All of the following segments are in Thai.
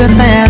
ค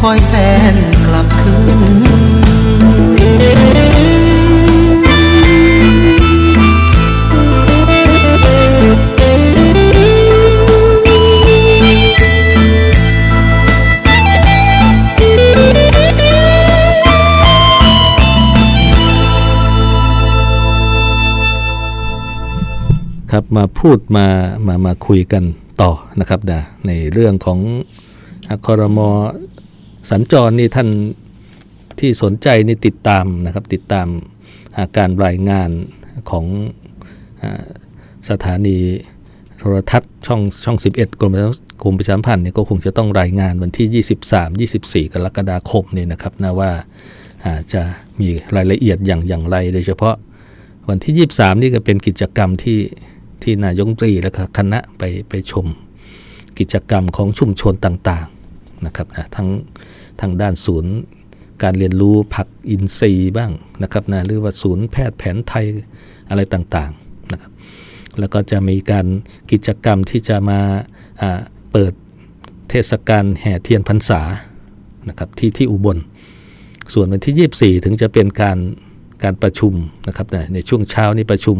คอยแฟนกลับคืนครับมาพูดมามามาคุยกันต่อนะครับนะในเรื่องของคอรมอ สัญจรนี่ท่านที่สนใจนี่ติดตามนะครับติดตามอาการรายงานของอสถานีโทรทัศน์ช่องช่อง 11 กรมกรมประชาสัมพันธ์เนี่ยก็คงจะต้องรายงานวันที่ 23 24 กรกฎาคมนี่นะครับนะว่าอาจะมีรายละเอียดอย่างอย่างไร โดยเฉพาะวันที่ 23 นี่ก็เป็นกิจกรรมที่ที่นายกรัฐมนตรีและคณะไปไปชมกิจกรรมของชุมชนต่างๆนะครับนะทั้ง ทางด้านศูนย์ การเรียนรู้ผักอินทรีย์บ้างนะครับนะหรือว่าศูนย์แพทย์แผนไทยอะไรต่างๆนะครับแล้วก็จะมีการกิจกรรมที่จะมาเปิดเทศกาลแห่เทียนพรรษานะครับที่ที่อุบล ส่วนวันที่ 24 ถึงจะเป็นการการประชุมนะครับในช่วงเช้านี้ประชุม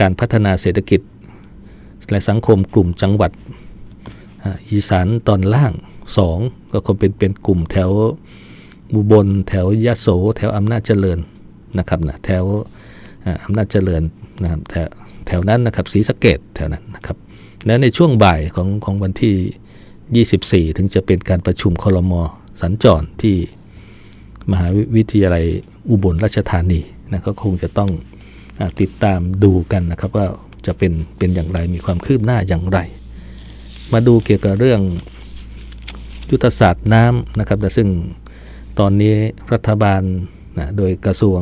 การพัฒนาเศรษฐกิจ และสังคมกลุ่มจังหวัดอีสานตอนล่าง 2ก็คงเป็นเป็นกลุ่มแถวบุบล แถวยะโส แถวอำนาจเจริญนะครับนะแถวอำนาจเจริญนะครับแถวแถวนั้นนะครับศรีสะเกดแถวนั้นนะครับแล้วในช่วงบ่ายของของวันที่ 24 ถึงจะเป็นการประชุมคลมสัญจรที่มหาวิทยาลัยอุบลราชธานีนะก็คงจะต้องอติดตามดูกันนะครับว่าจะเป็นเป็นอย่างไรมีความคืบหน้าอย่างไร มาดูเกี่ยวกับเรื่อง ยุทธศาสตร์น้ำนะครับนะซึ่งตอนนี้รัฐบาลนะโดยกระทรวง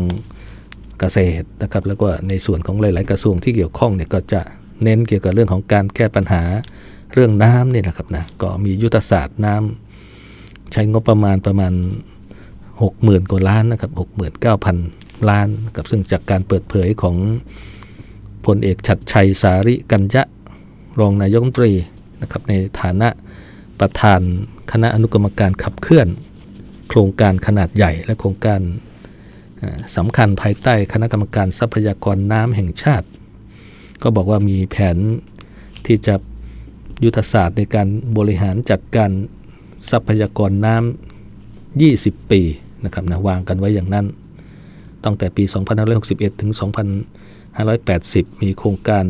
เกษตรนะครับแล้วก็ในส่วนของหลาย ๆ กระทรวงที่เกี่ยวข้องเนี่ยก็จะเน้นเกี่ยวกับเรื่องของการแก้ปัญหาเรื่องน้ำเนี่ยนะครับนะก็มียุทธศาสตร์น้ำใช้งบประมาณประมาณ 60,000 กว่าล้านนะครับ69,000 ล้านกับซึ่งจากการเปิดเผยของพลเอกชัดชัยสาริกัญญะรองนายกรัฐมนตรีนะครับในฐานะ ประธานคณะอนุกรรมการขับเคลื่อน โครงการขนาดใหญ่และโครงการสำคัญภายใต้คณะกรรมการทรัพยากรน้ำแห่งชาติ ก็บอกว่ามีแผนที่จะยุทธศาสตร์ในการบริหารจัดการทรัพยากรน้ำ 20 ปีนะครับนะวางกันไว้อย่างนั้น ตั้งแต่ปี 2561 ถึง 2580 มีโครงการ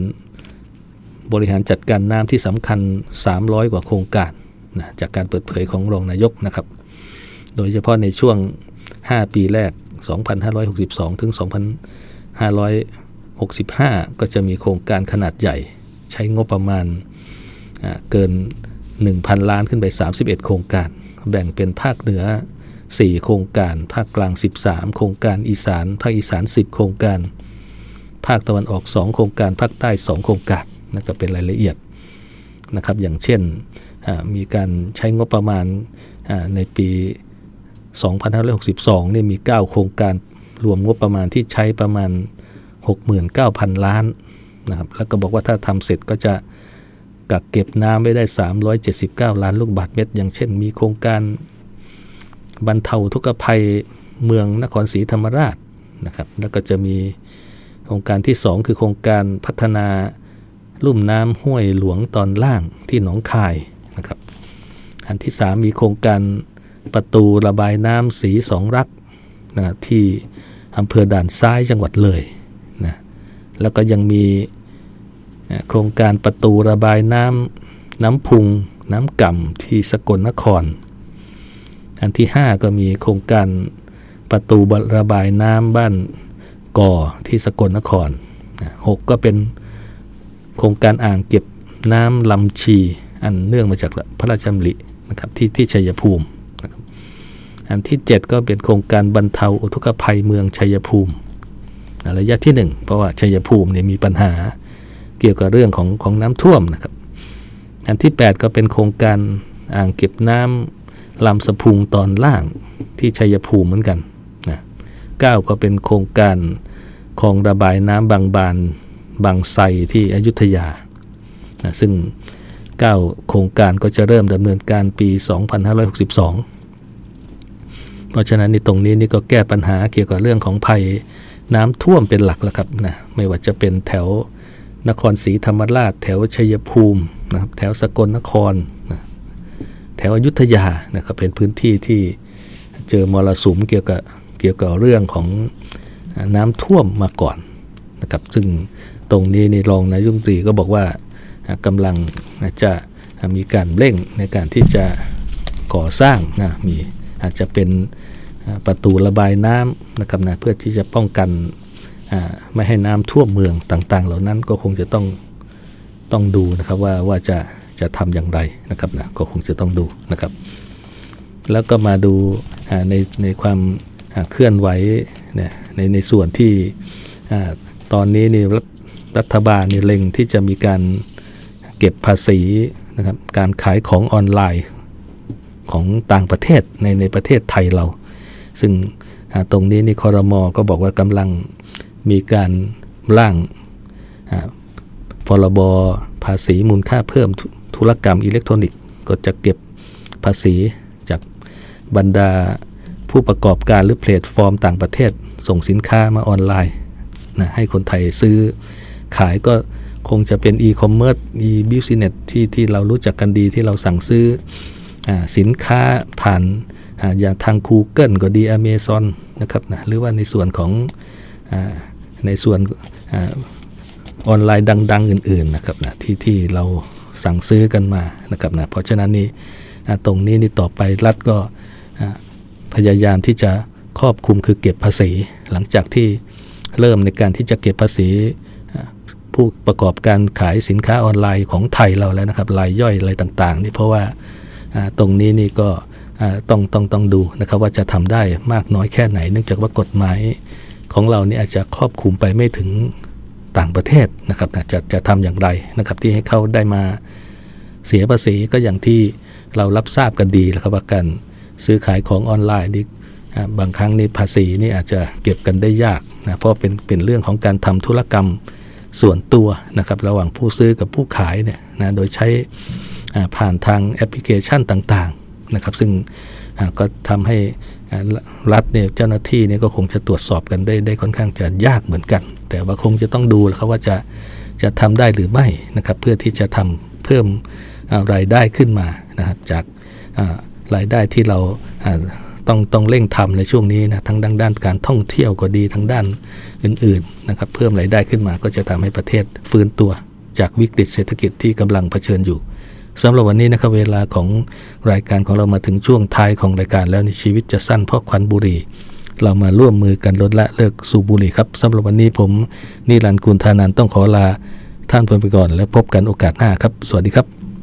บริหารจัดการน้ำที่สำคัญ 300 กว่าโครงการ นะจากการเปิดเผยของรองนายกนะครับ โดยเฉพาะในช่วง 5 ปีแรก 2562 ถึง 2565 ก็จะมีโครงการขนาดใหญ่ ใช้งบประมาณเกิน 1,000 ล้านขึ้นไป 31 โครงการ แบ่งเป็นภาคเหนือ 4 โครงการ ภาคกลาง 13 โครงการอีสาน ภาคอีสาน 10 โครงการ ภาคตะวันออก 2 โครงการ ภาคใต้ 2 โครงการนั่นก็เป็นรายละเอียดนะครับ อย่างเช่น มีการใช้งบประมาณในปี 2562นี่มี 9 โครงการรวมงบประมาณที่ใช้ประมาณ 69,000 ล้านนะครับแล้วก็บอกว่าถ้าทำเสร็จก็จะกักเก็บน้ำไว้ได้ 379 ล้านลูกบาศก์เมตร อย่างเช่น มีโครงการบรรเทาทุกภัยเมืองนครศรีธรรมราชนะครับแล้วก็จะมีโครงการที่ 2 คือโครงการพัฒนาลุ่มน้ำห้วยหลวงตอนล่างที่หนองคาย นะครับ อันที่ 3 มีโครงการประตูระบายน้ำสีสองรักนะที่อำเภอด่านซ้ายจังหวัดเลยนะแล้วก็ยังมีโครงการประตูระบายน้ำน้ำพุง น้ำก่ำที่สกลนคร อันที่ 5 ก็มีโครงการประตูระบายน้ำบ้านก่อที่สกลนครหกก็เป็นโครงการอ่างเก็บน้ำลำชี อันเนื่องมาจากพระราชดำรินะครับที่ที่ชัยภูมินะครับอันที่ 7 ก็เป็นโครงการบรรเทาอุทกภัยเมืองชัยภูมิระยะที่ 1 เพราะว่าชัยภูมิเนี่ยมีปัญหาเกี่ยวกับเรื่องของของน้ำท่วมนะครับ อันที่ 8 ก็เป็นโครงการอ่างเก็บน้ำลำสะพุงตอนล่างที่ชัยภูมิเหมือนกันนะเก็เป็นโครงการคลองระบายน้ำบางบานบางไทรที่อยุธยานะซึ่ง 9 โครงการก็จะเริ่มดำเนินการปี 2562 เพราะฉะนั้นในตรงนี้นี่ก็แก้ปัญหาเกี่ยวกับเรื่องของภัยน้ำท่วมเป็นหลักแล้วครับนะไม่ว่าจะเป็นแถวนครศรีธรรมราช แถวชัยภูมินะครับแถวสกลนครนะแถวอยุธยานะครับเป็นพื้นที่ที่เจอมรสุมเกี่ยวกับเกี่ยวกับเรื่องของน้ำท่วมมาก่อนนะครับซึ่งตรงนี้ในรองนายกรัฐมนตรีก็บอกว่า กำลังจะมีการเร่งในการที่จะก่อสร้างนะมีอาจจะเป็นประตูระบายน้ำนะครับนะเพื่อที่จะป้องกันไม่ให้น้ำท่วมเมืองต่างๆ เหล่านั้นก็คงจะต้องต้องดูนะครับว่าว่าจะจะทำอย่างไรนะครับนะก็คงจะต้องดูนะครับ แล้วก็มาดูในในความเคลื่อนไหวเนี่ยในในส่วนที่ตอนนี้นี่รัฐบาลนี่เล็งที่จะมีการ เก็บภาษีนะครับการขายของออนไลน์ของต่างประเทศในในประเทศไทยเรา ซึ่งตรงนี้นี่คอรมอก็บอกว่ากำลังมีการร่างพรบภาษีมูลค่าเพิ่มธุรกรรมอิเล็กทรอนิกส์ ก็จะเก็บภาษีจากบรรดาผู้ประกอบการหรือแพลตฟอร์มต่างประเทศส่งสินค้ามาออนไลน์นะให้คนไทยซื้อขายก็ คงจะเป็น e-commerce e-business ที่ที่เรารู้จักกันดีที่เราสั่งซื้ออสินค้าผ่านอย่างทาง Google ก็ดี Amazon นะครับนะหรือว่าในส่วนของอในส่วนออนไลน์ดัง ๆ อื่น ๆนะครับนะที่ที่เราสั่งซื้อกันมานะครับนะเพราะฉะนั้นนี่ตรงนี้นี่ต่อไปรัฐก็พยายามที่จะครอบคุมคือเก็บภาษี หลังจากที่เริ่มในการที่จะเก็บภาษี ผู้ประกอบการขายสินค้าออนไลน์ของไทยเราแล้วนะครับรายย่อยอะไรต่างๆ นี่เพราะว่าตรงนี้นี่ก็ต้องต้องต้องดูนะครับว่าจะทำได้มากน้อยแค่ไหน เนื่องจากว่ากฎหมายของเรานี่อาจจะครอบคลุมไปไม่ถึงต่างประเทศนะครับจะจะทำอย่างไรนะครับที่ให้เขาได้มาเสียภาษีก็อย่างที่เรารับทราบกันดีแล้วครับว่าการซื้อขายของออนไลน์นี่บางครั้งนี่ภาษีนี่อาจจะเก็บกันได้ยากนะเพราะเป็นเป็นเรื่องของการทำธุรกรรม ส่วนตัวนะครับระหว่างผู้ซื้อกับผู้ขายเนี่ยนะโดยใช้ผ่านทางแอปพลิเคชันต่างๆนะครับ ซึ่งก็ทำให้รัฐเนี่ยเจ้าหน้าที่เนี่ยก็คงจะตรวจสอบกันได้ได้ค่อนข้างจะยากเหมือนกัน แต่ว่าคงจะต้องดูแล้วครับว่าจะจะทำได้หรือไม่นะครับเพื่อที่จะทำเพิ่มรายได้ขึ้นมานะครับจากรายได้ที่เรา ต้องต้องเร่งทำในช่วงนี้นะทั้งด้านการท่องเที่ยวก็ดีทั้งด้านอื่นๆนะครับเพิ่มรายได้ขึ้นมาก็จะทำให้ประเทศฟื้นตัว จากวิกฤตเศรษฐกิจที่กำลังเผชิญอยู่สำหรับวันนี้นะครับเวลาของรายการของเรามาถึงช่วงท้ายของรายการแล้วในชีวิตจะสั้นเพราะควันบุหรี่ เรามาร่วมมือกันลดละเลิกสูบบุหรี่ครับสำหรับวันนี้ผมนิรันดร์กุลธานันต้องขอลาท่านไปก่อน และพบกันโอกาสหน้าครับ สวัสดีครับ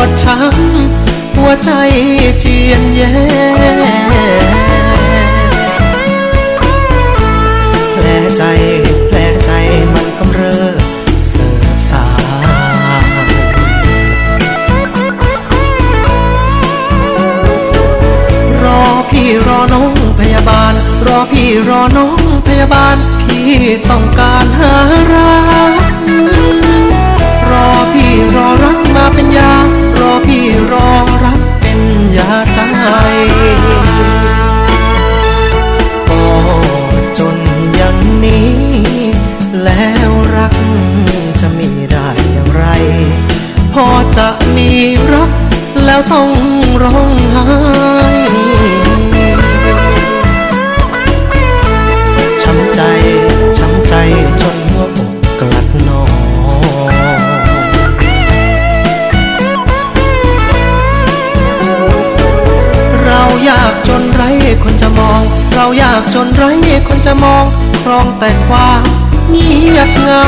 วดช้ำหัวใจเจียนแย่แผลใจแผลใจมันกำเริบเสิบสารอพี่รอน้องพยาบาล รอพี่รอน้องพยาบาล พี่ต้องการหารักรอพี่รอรักมาเป็นยา ที่รอรักเป็นยาใจก็จนอย่างนี้ แล้วรักจะมีได้อย่างไร พอจะมีรักแล้วต้องร้องไห้ ครองแต่ความเงียบเหงา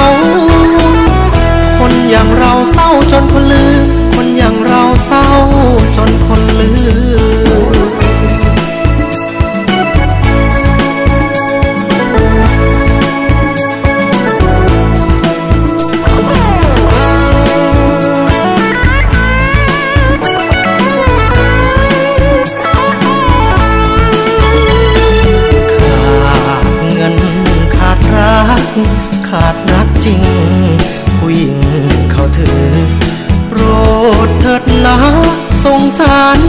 คนอย่างเราเศร้าจนคนลืม สงสาร